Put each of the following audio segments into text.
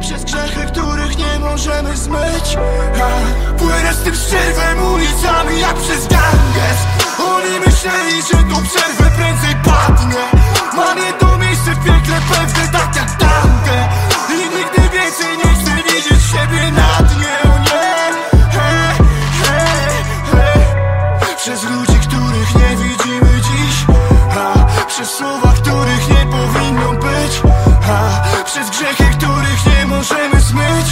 Przez grzechy, których nie możemy zmyć. Ha, Płynę z tym szczerwem ulicami jak przez gangest Przez grzechy, których nie możemy zmyć.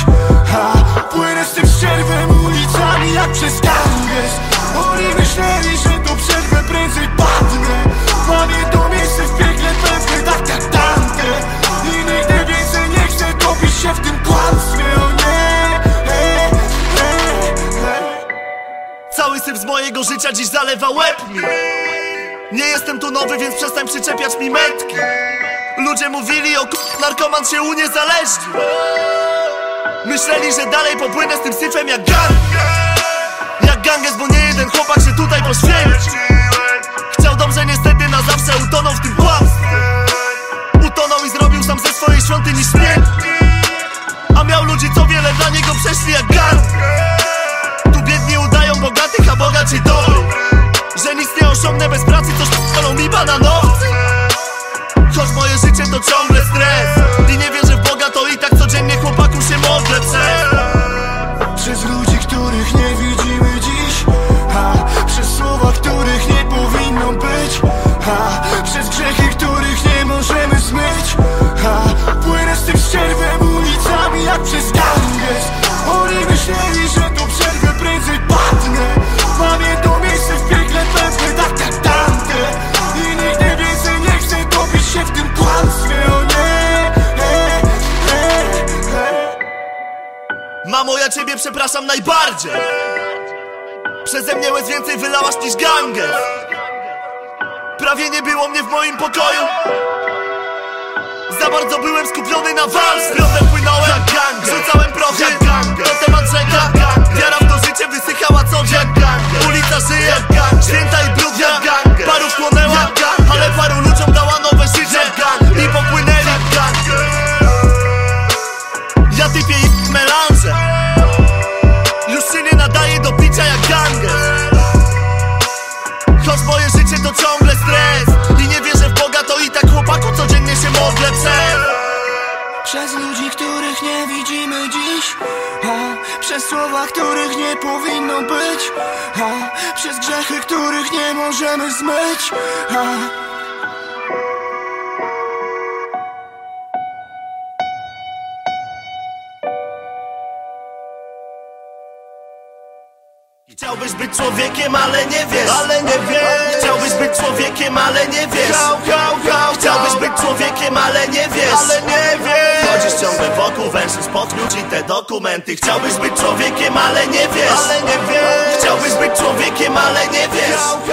A, Płynę z tym szczerwem ulicami jak przez ganges Oni myśleli, że tu przerwę prędzej padnę. Mam jedno miejsce w piekle pewne tak jak tamte. I nigdy więcej nie chcę topić się w tym kłamstwie O nie. Cały syf z mojego życia dziś zalewa łeb mi. Nie jestem tu nowy, więc przestań przyczepiać mi metki Ludzie mówili o k***, narkoman się uniezależnił. Myśleli, że dalej popłynę z tym syfem jak gang. Jak ganges, bo nie jeden chłopak się tutaj poświęcił. Chciał dobrze, niestety na zawsze utonął w tym kłamstwie. Utonął i zrobił sam ze swojej świątyni śmietnik A miał ludzi, co wiele dla niego przeszli jak gang. Tu biedni udają ja ciebie przepraszam najbardziej. Przeze mnie łez więcej wylałaś niż ganges Prawie nie było mnie w moim pokoju. Za bardzo byłem skupiony na walce. Piątem płynąłem. Jak Rzucałem prochy To temat rzeka Przez słowa, których nie powinno być a, Przez grzechy, których nie możemy zmyć a, Chciałbyś być człowiekiem, ale nie wiesz. Ale nie wiesz. Chciałbyś być człowiekiem, ale nie wiesz. Chciałbyś być człowiekiem, ale nie wiesz. Ale nie wiesz Chodzisz ciągle wokół, węszysz pod klucz i te dokumenty. Chciałbyś być człowiekiem, ale nie wiesz. Ale nie wiesz. Chciałbyś być człowiekiem, ale nie wiesz